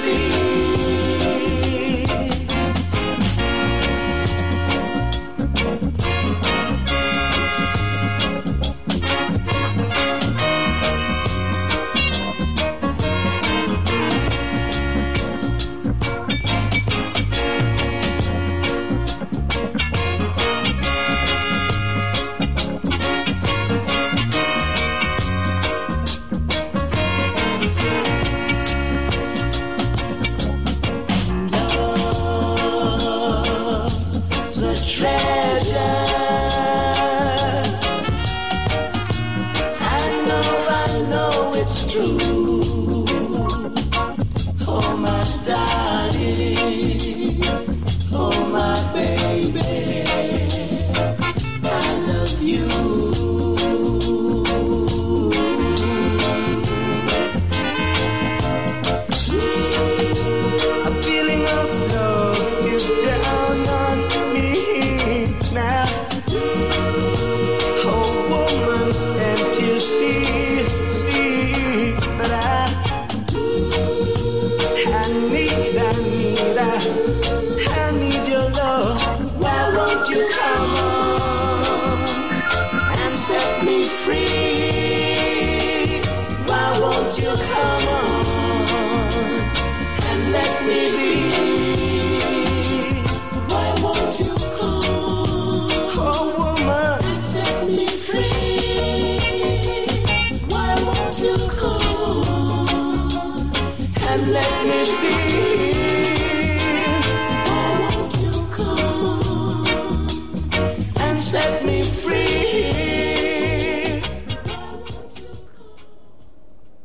baby.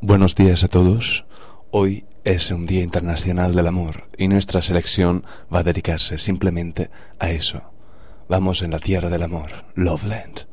Buenos días a todos. Hoy es un Día Internacional del Amor y nuestra selección va a dedicarse simplemente a eso. Vamos en la tierra del amor, Loveland.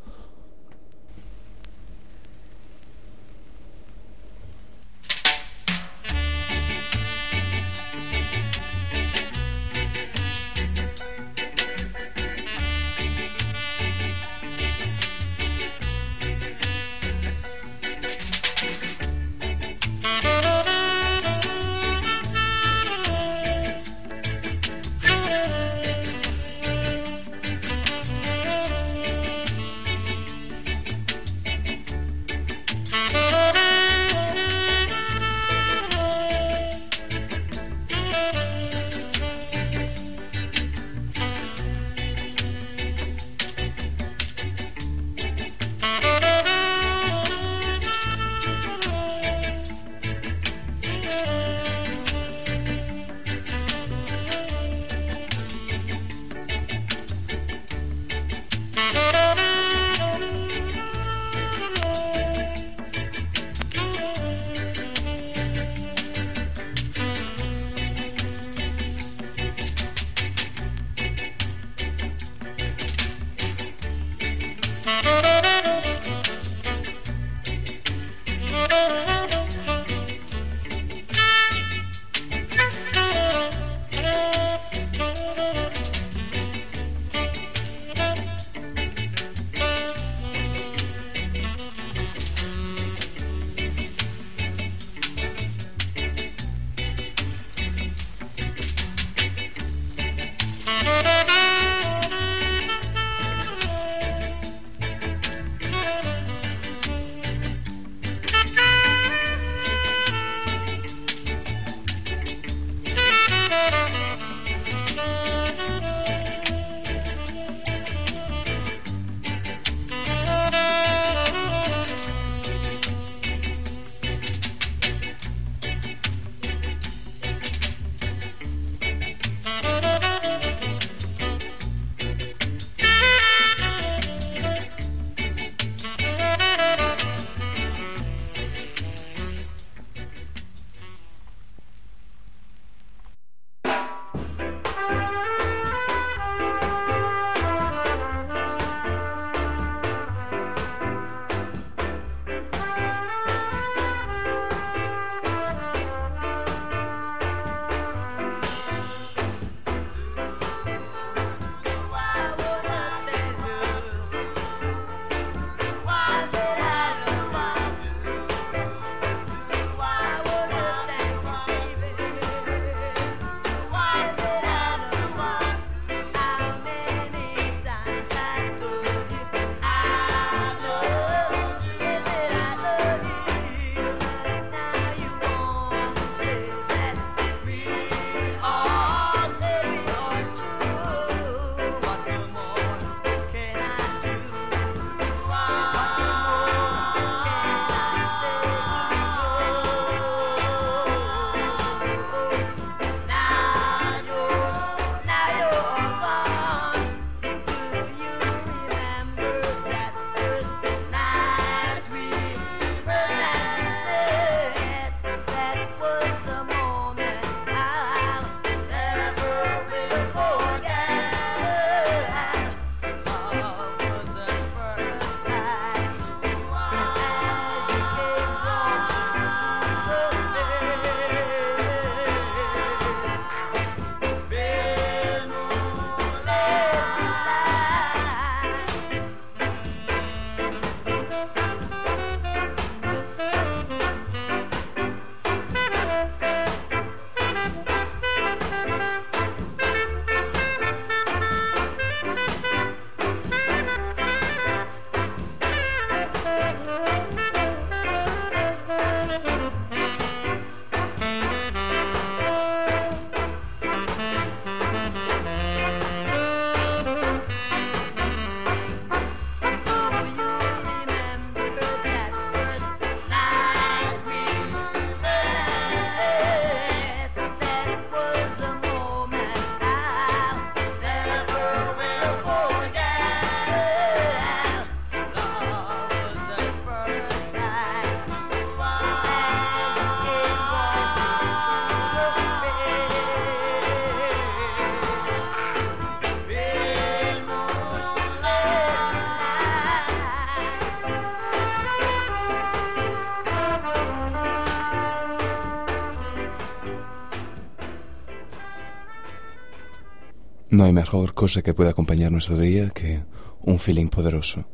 No hay mejor cosa que pueda acompañar nuestro día que un feeling poderoso.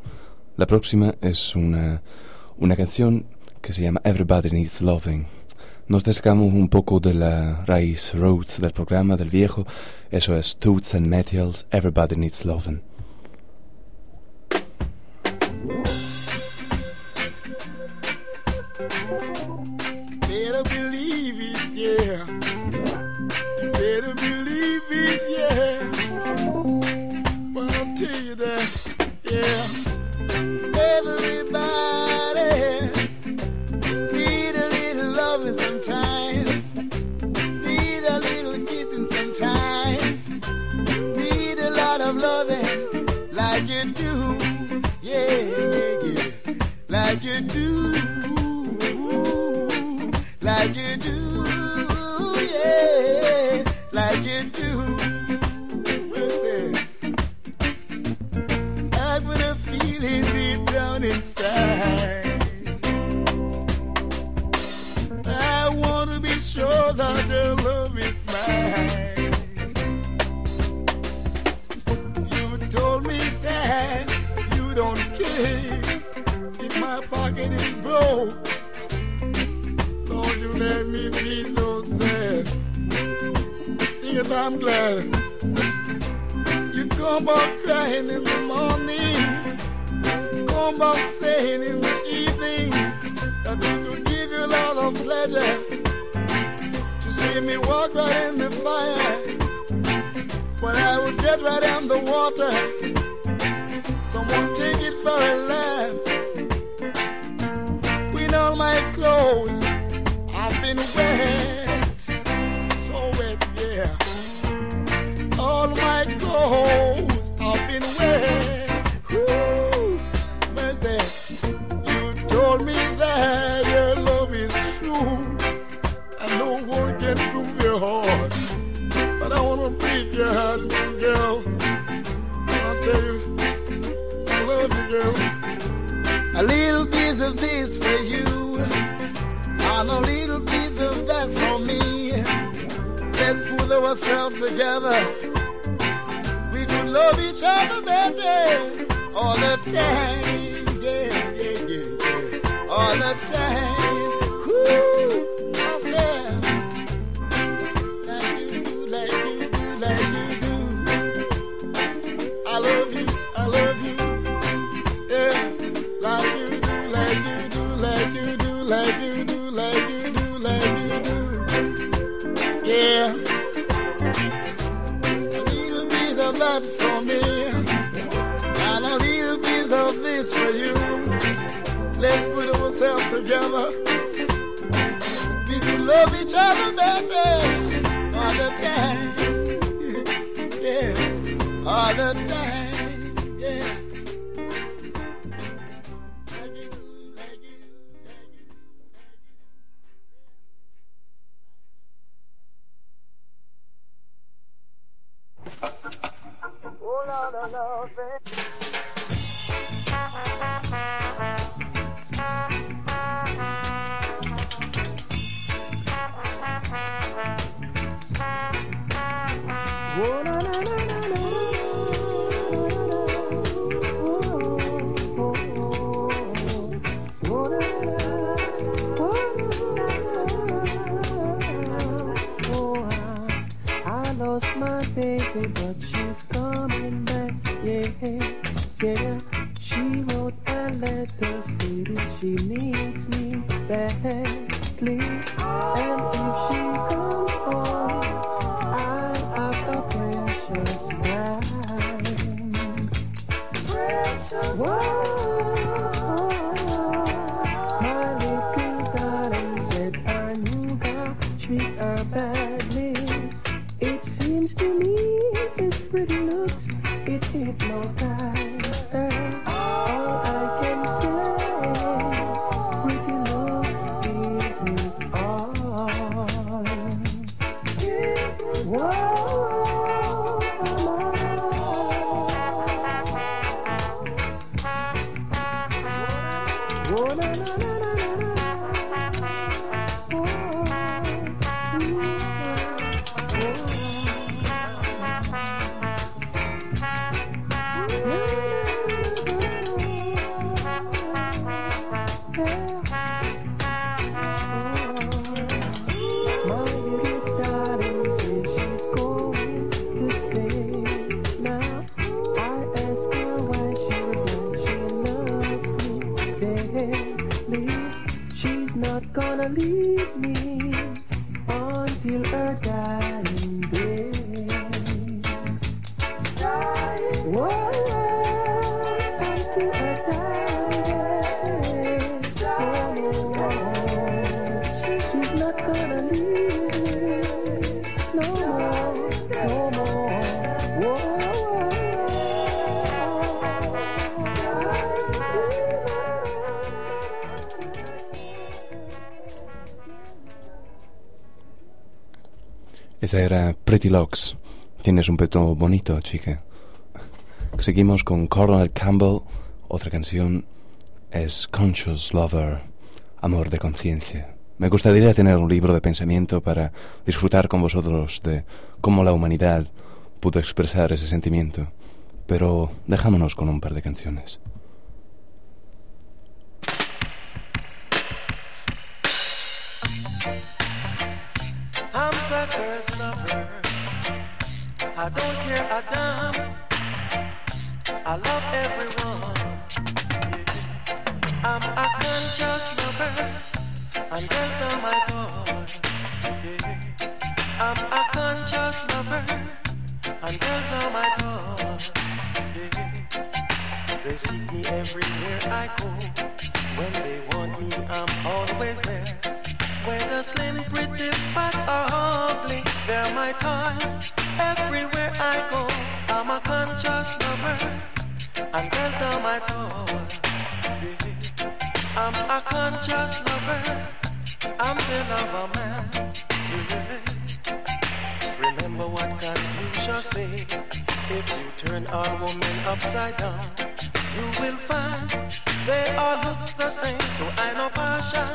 La próxima es una, una canción que se llama Everybody Needs Loving. Nos descamos un poco de la raíz roots del programa del viejo. Eso es Toots and Metals, Everybody Needs Loving. can do. Lord, you let me be so sad. Because I'm glad you come up crying in the morning, come up saying in the evening that it will give you a lot of pleasure to see me walk right in the fire. But I would get right in the water. Someone take it for a laugh all my clothes have been wet, so wet, yeah. All my clothes have been wet. Woo, mercy. You told me that your love is true, and no one can prove your heart. But I wanna break your heart, girl. I tell you, I love you, girl. A little bit piece of this for you, and a little piece of that for me. Let's pull ourselves together. We could love each other better all the time, yeah, yeah, yeah, yeah. all the time. yourself together? Did you love each other better all the time? yeah, all the time. Yeah. Oh, Lord, I love it. let the lady, she needs me back. Esa era Pretty Locks. Tienes un peto bonito, chica. Seguimos con Coronel Campbell. Otra canción es Conscious Lover, Amor de Conciencia. Me gustaría tener un libro de pensamiento para disfrutar con vosotros de cómo la humanidad pudo expresar ese sentimiento, pero dejámonos con un par de canciones. I don't care a damn. I love everyone. Yeah. I'm a conscious lover, and girls are my toys. Yeah. I'm a conscious lover, and girls are my toys. Yeah. They see me everywhere I go. When they want me, I'm always there. Whether slim, pretty, fat, or ugly, they're my toys. Everywhere I go, I'm a conscious lover, and girls are my. Yeah. I'm a conscious lover, I'm the lover man. Remember what Confucius said: If you turn a woman upside down, you will find they all look the same. So I know Pasha,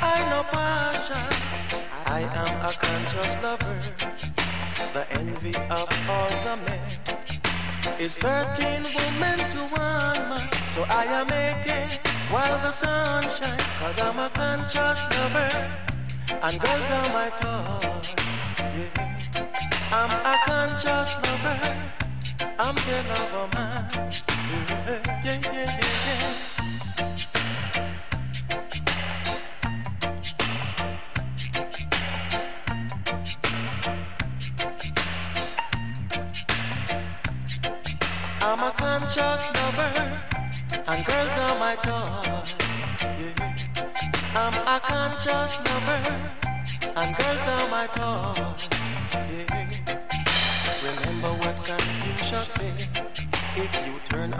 I know Pasha. I am a conscious lover, the envy of all the men. It's 13 women to one man, so I am making while the sun shines. Cause I'm a conscious lover, and girls are my toys. Yeah. I'm a conscious lover, I'm the lover man.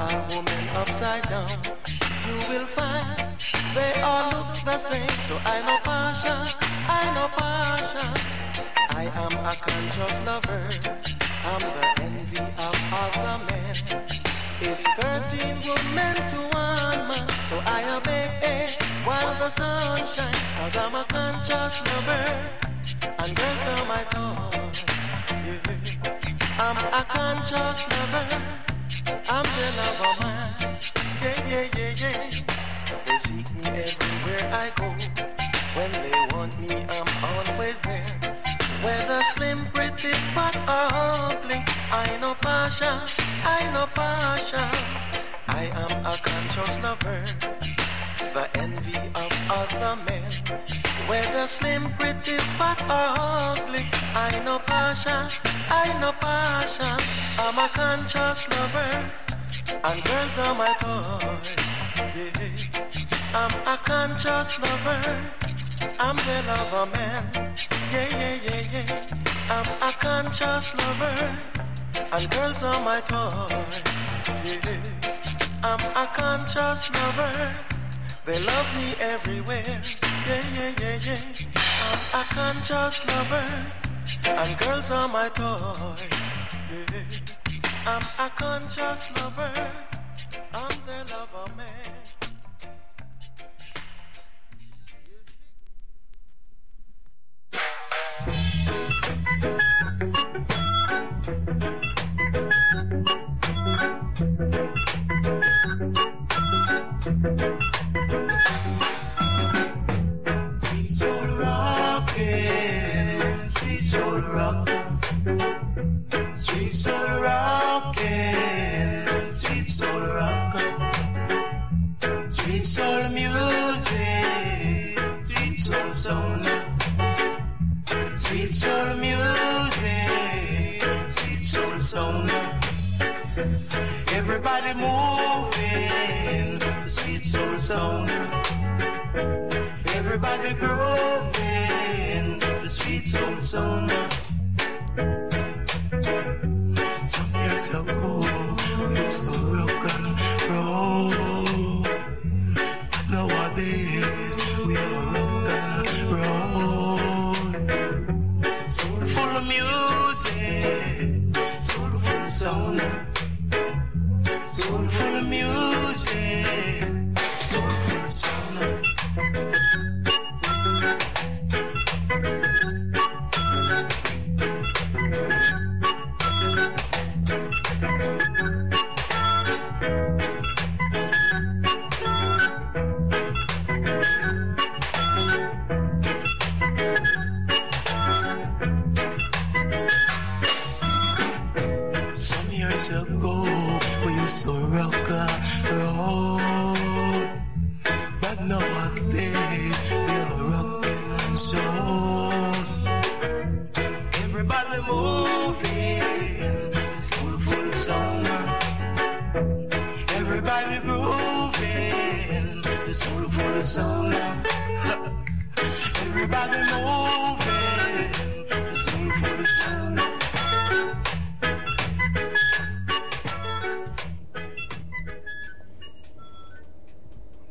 A woman upside down, you will find they all look the same. So I know passion, I know passion. I am a conscious lover. I'm the envy of other men. It's 13 women to one man. So I am a while the sun shines. Cause I'm a conscious lover. And girls are my toys. Yeah. I'm a conscious lover. The lover man. Yeah, yeah, yeah, yeah. They seek me everywhere I go. When they want me, I'm always there. Whether slim, pretty, fat, or ugly, I know passion, I know passion. I am a conscious lover, the envy of other men. Whether slim, pretty, fat, or ugly, I know passion, I know passion. I'm a conscious lover, and girls are my toys. Yeah. I'm a conscious lover. I'm the lover man. Yeah, yeah, yeah, yeah. I'm a conscious lover. And girls are my toys. Yeah. I'm a conscious lover. They love me everywhere. Yeah, yeah, yeah, yeah. I'm a conscious lover. And girls are my toys. Yeah. I'm a conscious lover. I'm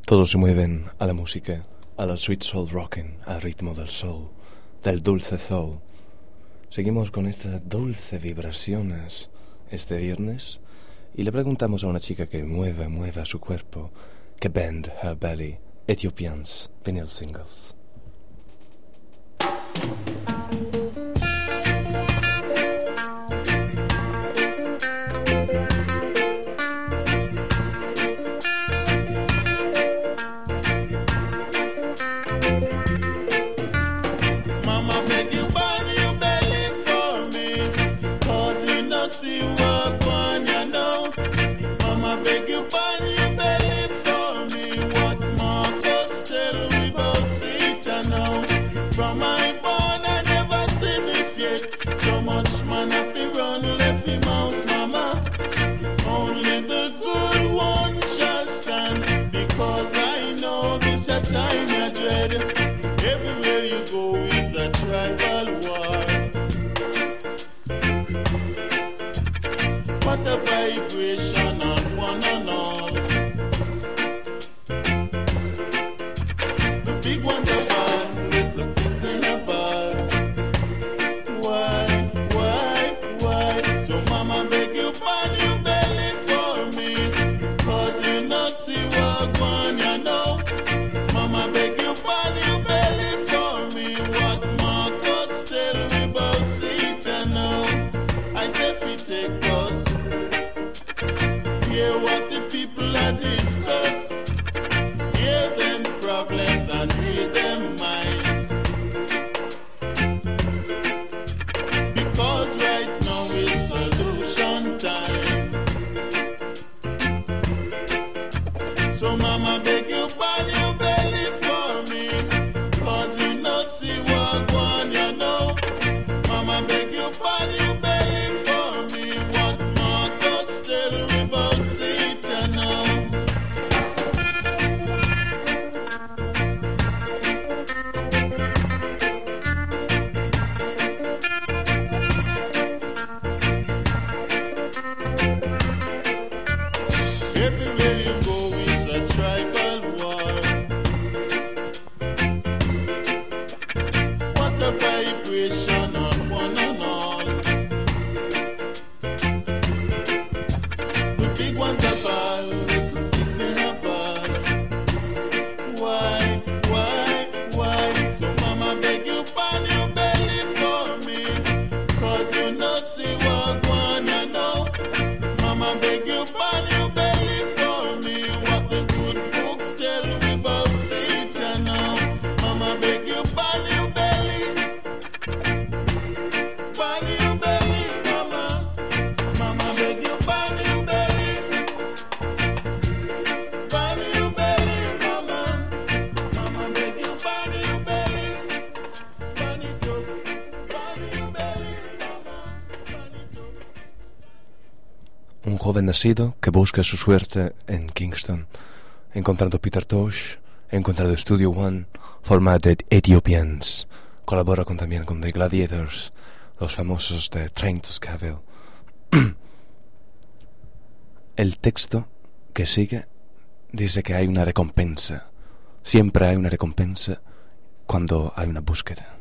Todos se mueven a la música, a la sweet soul rocking, al ritmo del soul, del dulce soul. Seguimos con estas dulces vibraciones este viernes y le preguntamos a una chica que mueva, mueva su cuerpo, que bend her belly, Ethiopians, vinyl singles. un joven nacido que busca su suerte en Kingston, encontrando Peter Tosh, encontrando Studio One, forma de Ethiopians. Colabora también con The Gladiators, los famosos de Train to Scaville. El texto que sigue dice que hay una recompensa. Siempre hay una recompensa cuando hay una búsqueda.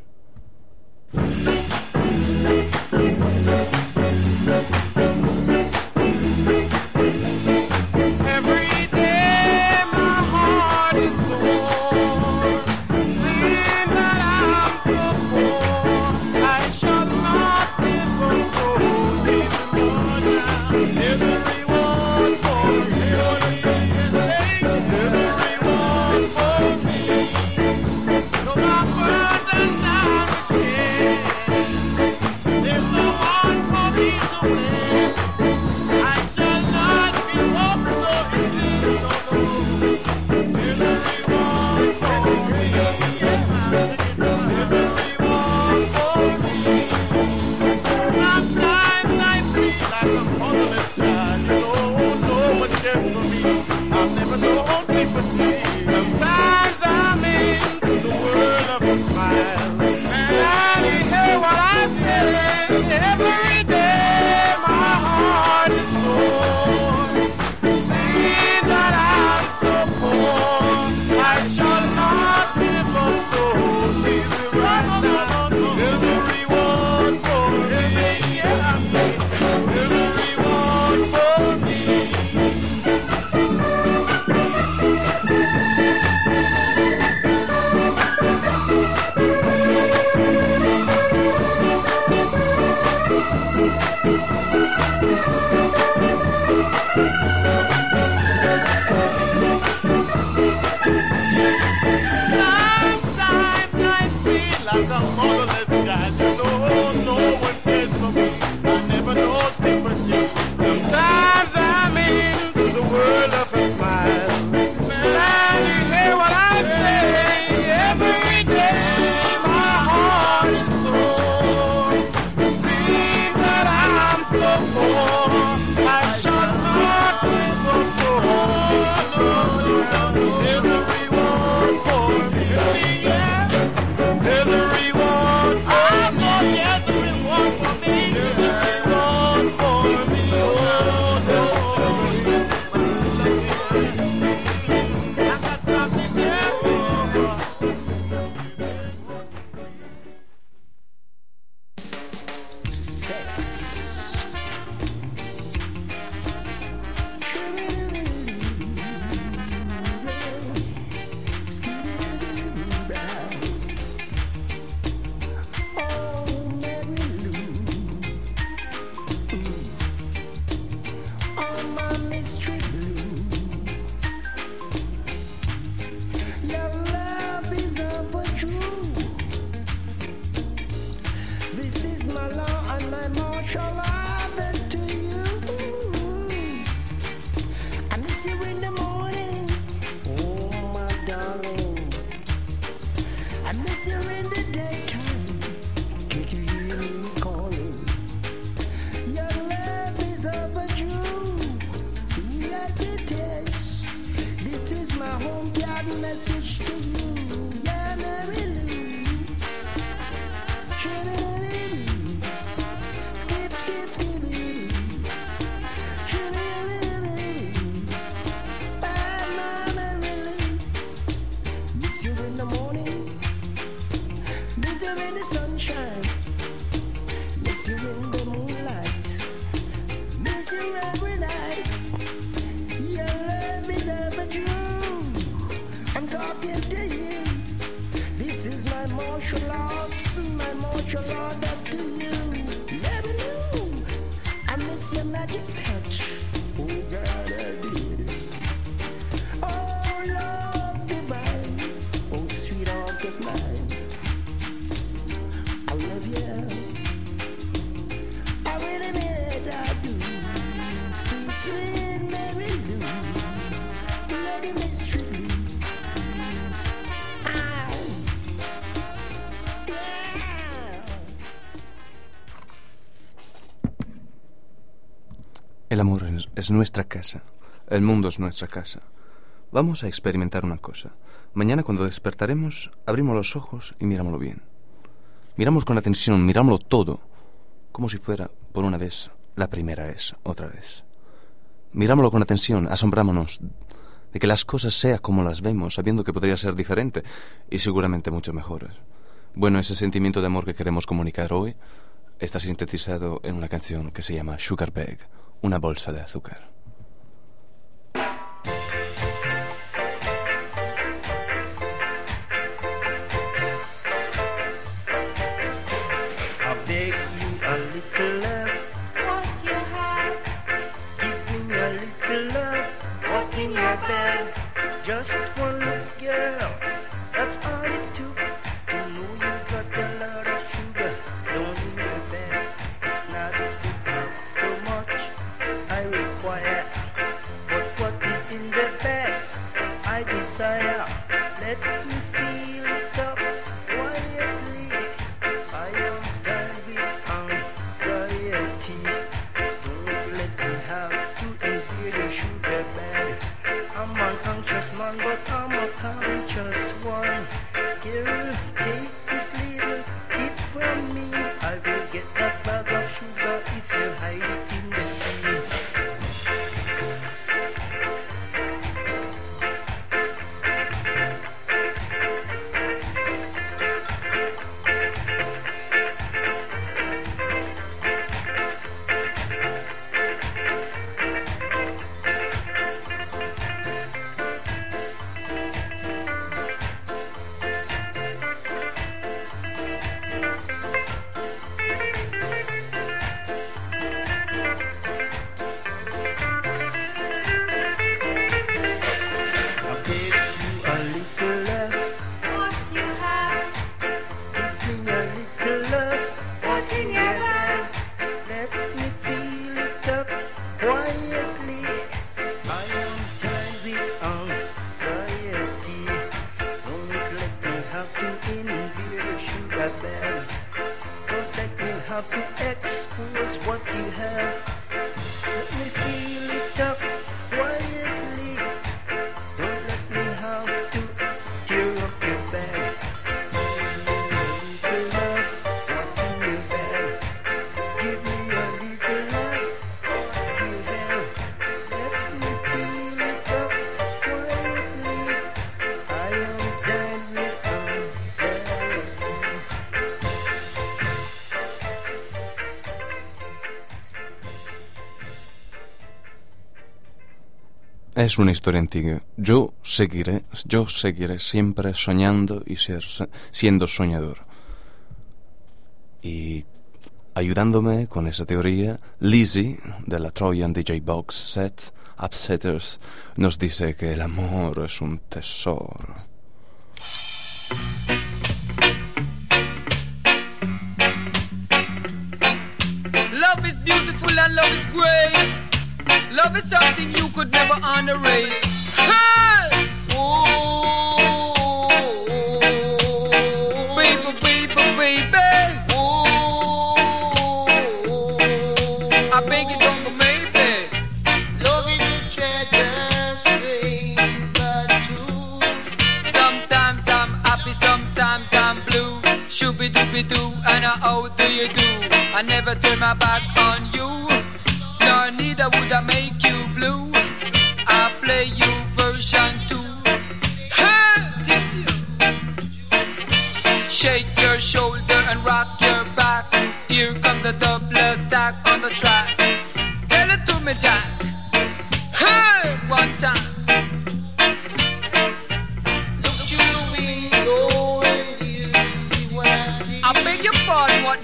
message to me. Thank you, es nuestra casa. El mundo es nuestra casa. Vamos a experimentar una cosa. Mañana cuando despertaremos, abrimos los ojos y mirámoslo bien. Miramos con atención, mirámoslo todo, como si fuera, por una vez, la primera vez, otra vez. Mirámoslo con atención, asombrámonos de que las cosas sean como las vemos, sabiendo que podría ser diferente y seguramente mucho mejores. Bueno, ese sentimiento de amor que queremos comunicar hoy está sintetizado en una canción que se llama Sugar Bag, una bolsa de azúcar. Es una historia antigua. Yo seguiré, yo seguiré siempre soñando y ser, siendo soñador. Y ayudándome con esa teoría, Lizzie de la Trojan DJ Box Set Upsetters nos dice que el amor es un tesoro. Love is beautiful and love is great. Love is something you could never underrate. Hey! Oh, baby, baby, baby. Oh, I beg you don't go maybe. Love is a treasure, strange but true. Sometimes I'm happy, sometimes I'm blue. Shooby dooby doo, and how oh, do you do? I never turn my back on you, neither would I make you blue. I play you version two. Hey! Shake your shoulder and rock your back. Here comes the double attack on the track. Tell it to me, Jack. Hey! One time. Look through the window and you see what I see. I beg your pardon, what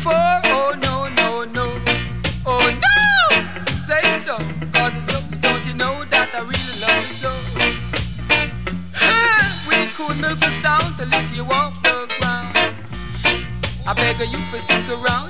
before. Oh no, no, no. Oh no! Say so, cause it's so. Don't you know that I really love you so? we could make a sound to lift you off the ground. I beg of you, please stick around.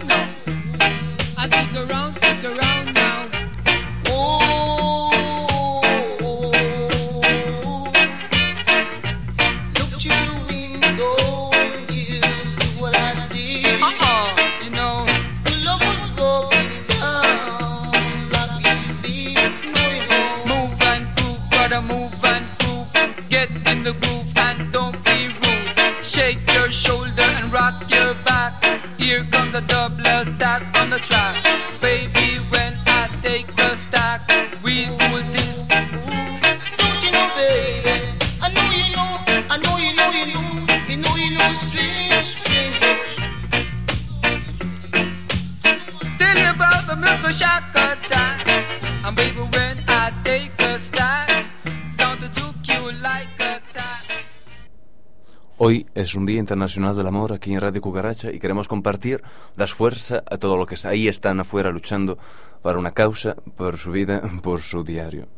es un Día Internacional del Amor aquí en Radio Cucaracha y queremos compartir, dar fuerza a todo lo que ahí están afuera luchando para una causa, por su vida, por su diario.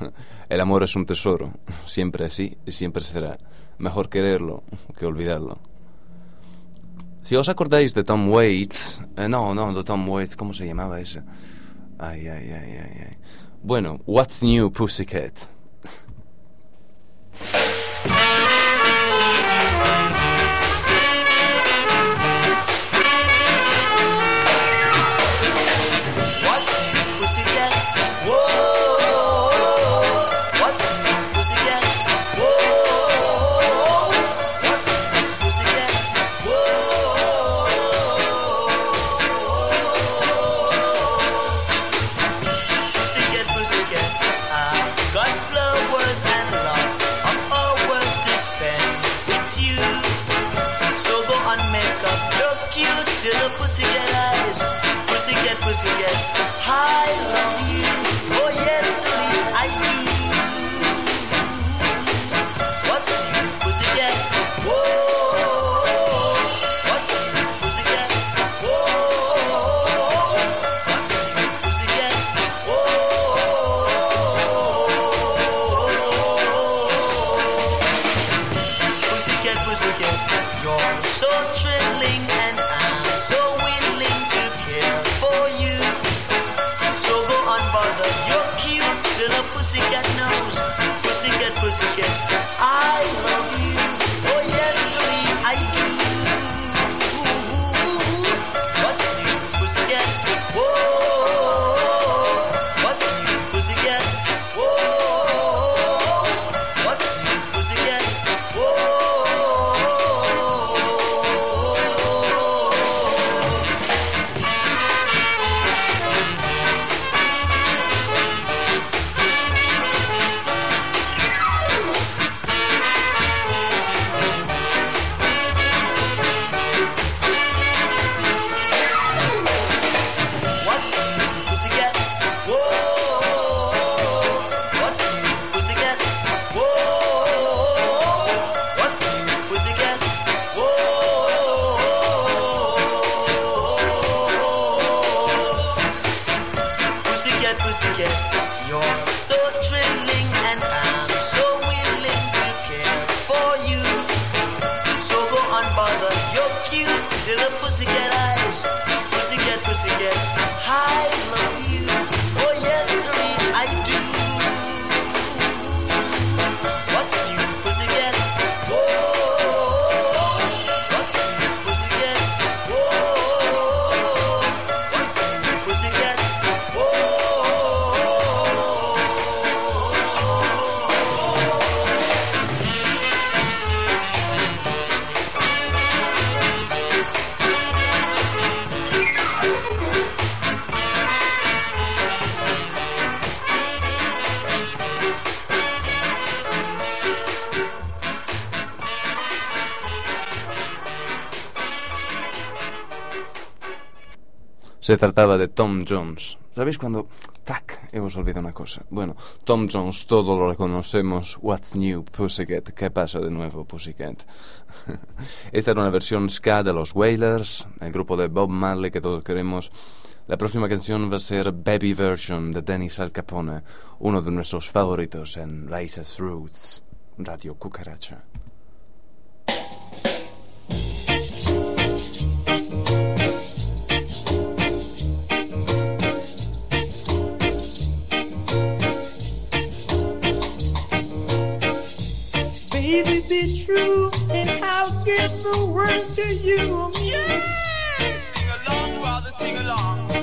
El amor es un tesoro, siempre así y siempre será. Mejor quererlo que olvidarlo. Si os acordáis de Tom Waits, eh, no, no, de Tom Waits, ¿cómo se llamaba ese? Ay, ay, ay, ay, ay. Bueno, What's New Pussycat? Se trataba de Tom Jones. ¿Sabéis cuando... Tac, hemos olvidado una cosa. Bueno, Tom Jones, todo lo reconocemos. What's new, Pussycat? ¿Qué pasa de nuevo, Pussycat? Esta era una versión ska de los Wailers, el grupo de Bob Marley que todos queremos. La próxima canción va a ser Baby Version de Dennis Al Capone, uno de nuestros favoritos en Rises Roots, Radio Cucaracha. True, and I'll give the word to you. Yeah. Sing along, brother, sing along.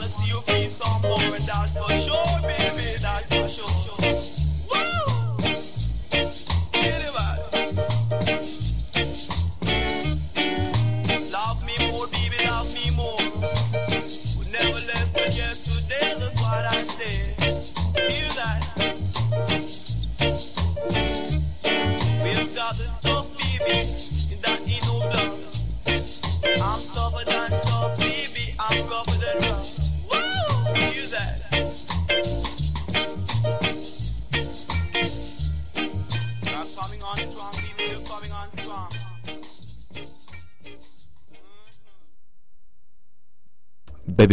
Wanna see you feel some more, and that's for sure,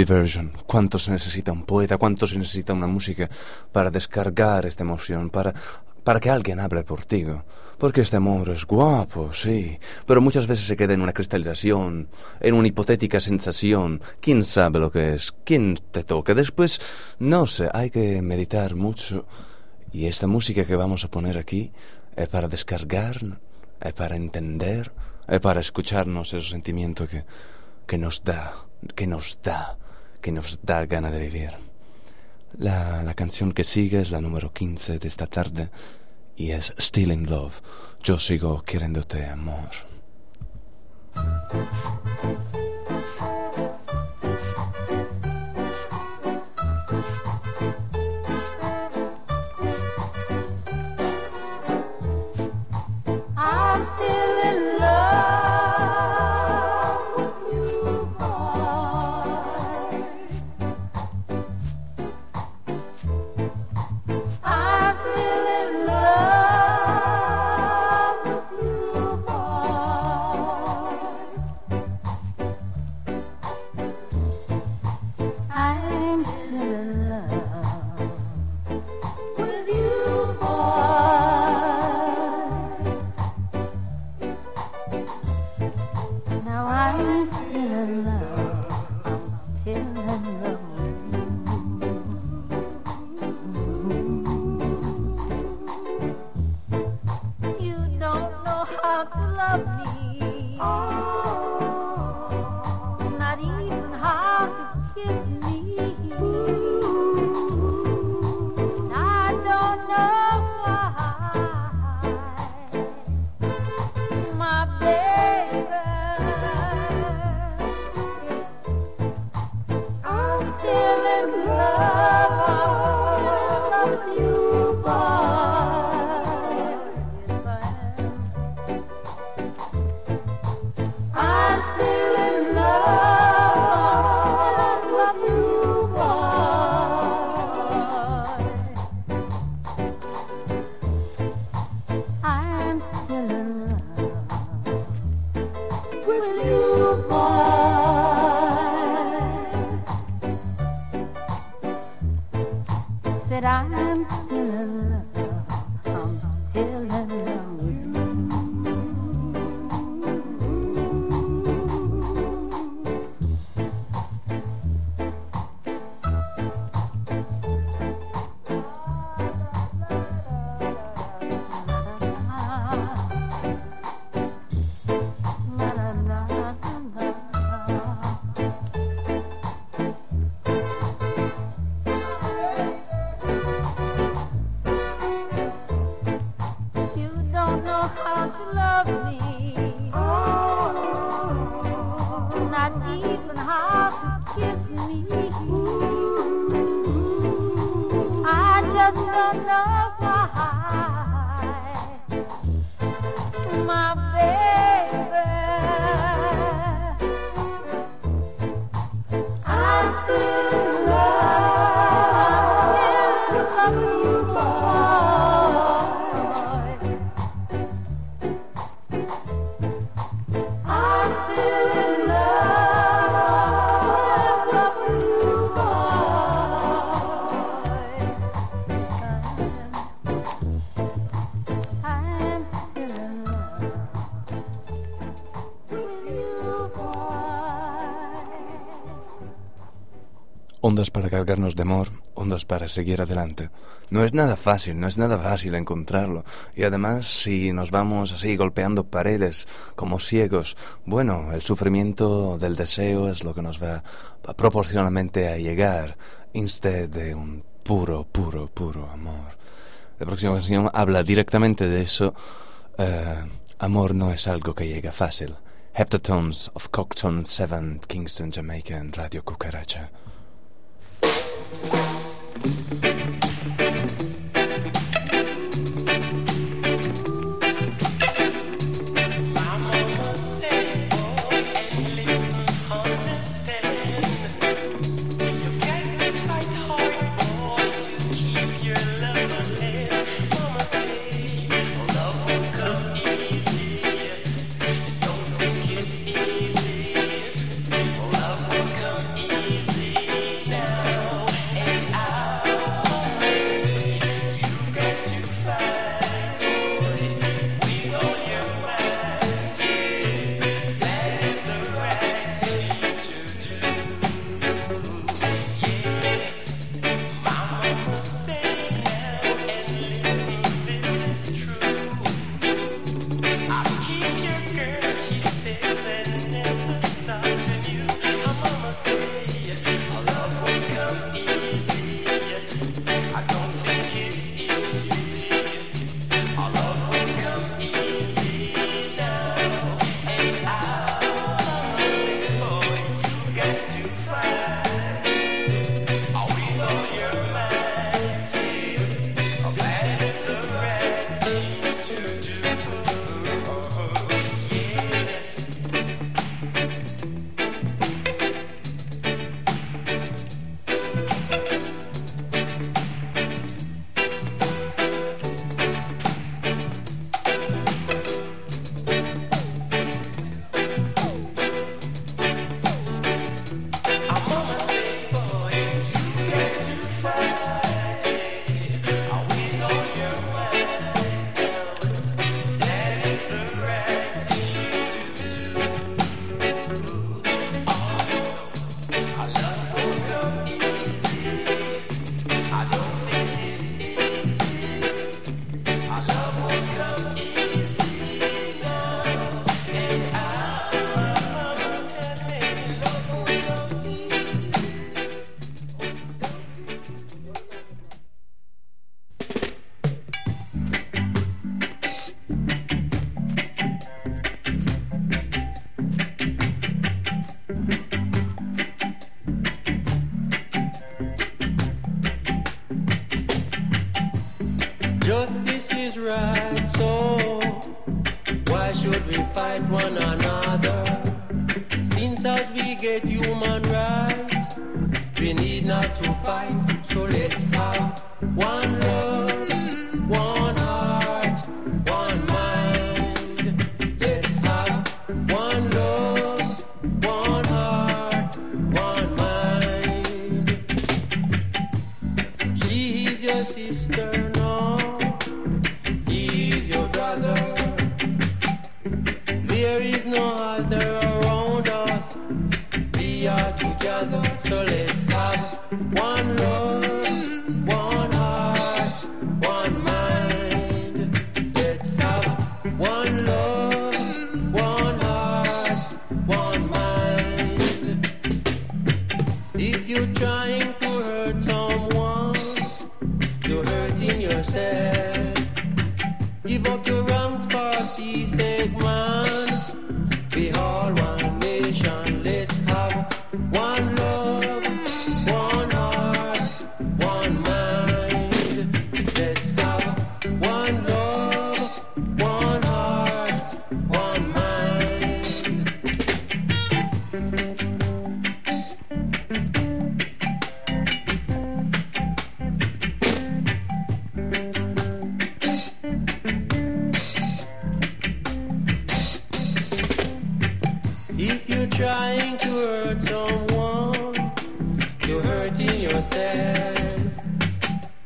Baby Version, ¿cuánto se necesita un poeta? ¿Cuánto se necesita una música para descargar esta emoción? Para, para que alguien hable por ti? Porque este amor es guapo, sí, pero muchas veces se queda en una cristalización, en una hipotética sensación. ¿Quién sabe lo que es? ¿Quién te toca? Después, no sé, hay que meditar mucho. Y esta música que vamos a poner aquí es para descargar, es para entender, es para escucharnos ese sentimiento que, que nos da, que nos da, nos da gana de vivir. La, la canción que sigue es la número 15 de esta tarde y es Still in Love. Yo sigo queriéndote, amor. seguir adelante. No es nada fácil, no es nada fácil encontrarlo. Y además, si nos vamos así golpeando paredes como ciegos, bueno, el sufrimiento del deseo es lo que nos va proporcionalmente a llegar, instead de un puro, puro, puro amor. La próxima canción habla directamente de eso. Uh, amor no es algo que llega fácil. Heptatones of Cockton 7, Kingston, Jamaica, en Radio Cucaracha. thank you yourself.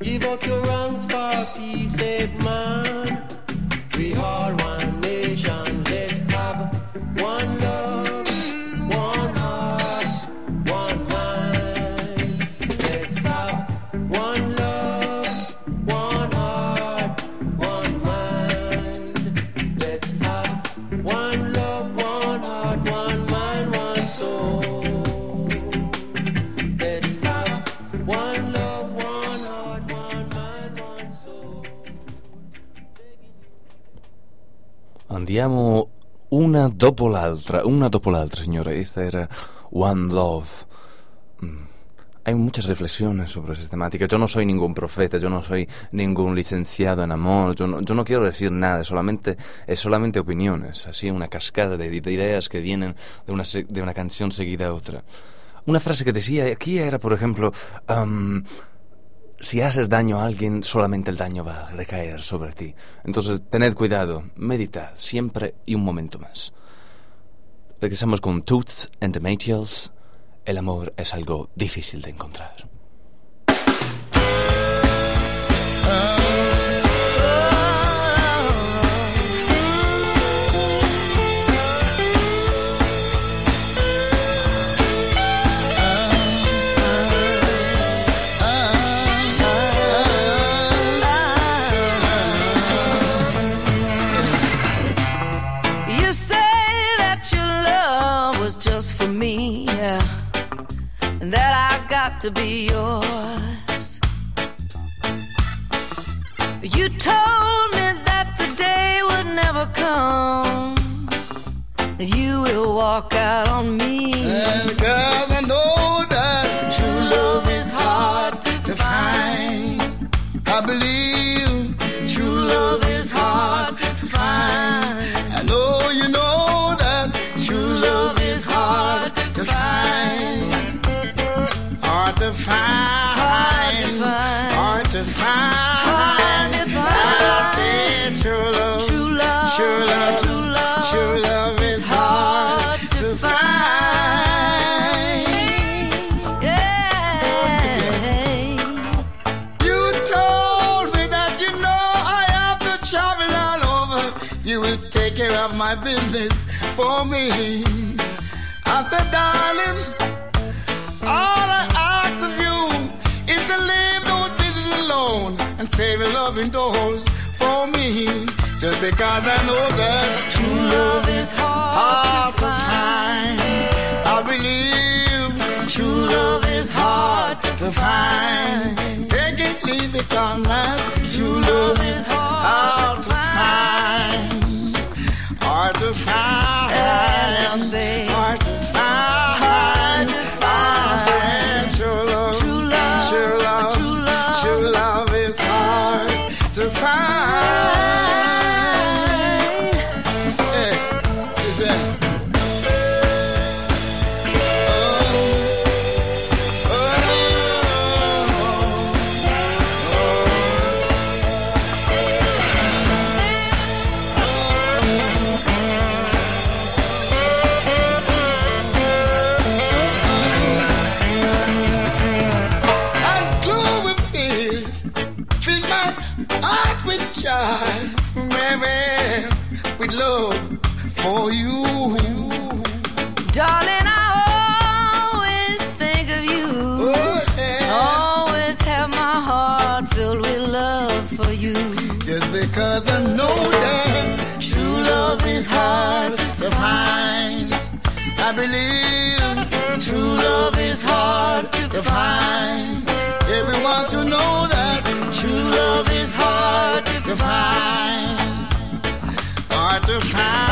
Give up your wrongs for peace, save man. Andiamo una dopo l'altra, una dopo l'altra, signore. Esta era One Love. Mm. Hay muchas reflexiones sobre esta temática. Yo no soy ningún profeta, yo no soy ningún licenciado en amor, yo no, yo no quiero decir nada, solamente es solamente opiniones, así una cascada de, de ideas que vienen de una, de una canción seguida a otra. Una frase que decía aquí era, por ejemplo, am, si haces daño a alguien, solamente el daño va a recaer sobre ti. Entonces, tened cuidado, meditad siempre y un momento más. Regresamos con Toots and the. El amor es algo difícil de encontrar. To be yours. You told me that the day would never come that you will walk out on me. And girl, I know that true love is hard to find. I believe true love is hard to find. I know you know that true love is hard to find. To find. Hard to find. Hard to find. Hard to find. I said true love. True love, True love. true love, True love is hard to find. Yeah. You told me that you know I have to travel all over. You will take care of my business for me. I said, darling, loving doors for me. Just because I know that true love is hard to find. I believe true love is hard to find. Take it, leave it on that. True love is hard to find. Hard to find. Joy, baby, with love for you. Darling, I always think of you. Oh, yeah. Always have my heart filled with love for you. Just because I know that true love is hard to find. I believe true love is hard to find. Everyone to know that true love is hard to find. Hard to find.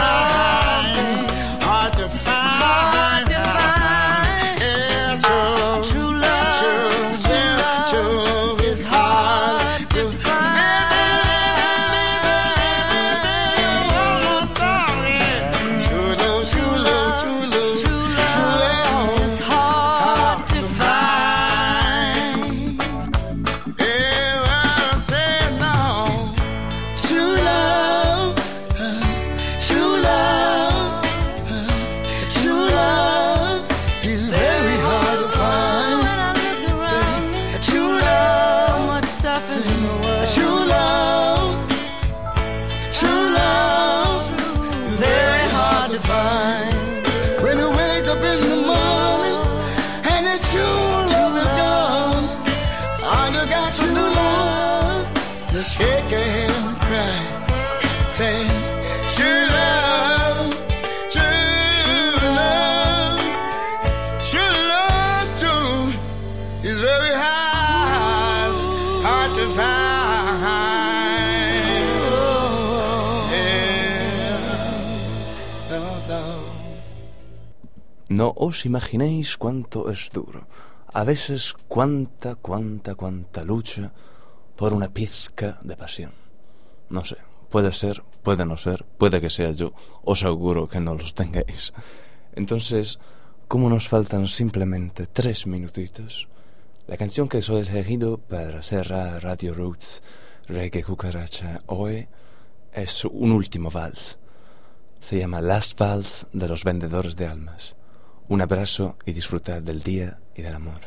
No, os imaginéis cuánto es duro. A veces cuánta, cuánta, cuánta lucha por una pizca de pasión. No sé, puede ser, puede no ser, puede que sea yo. Os auguro que no los tengáis. Entonces, como nos faltan simplemente tres minutitos, la canción que os he elegido para cerrar Radio Roots Reggae Cucaracha hoy es un último vals. Se llama Last Vals de los Vendedores de Almas. Un abrazo y disfrutad del día y del amor.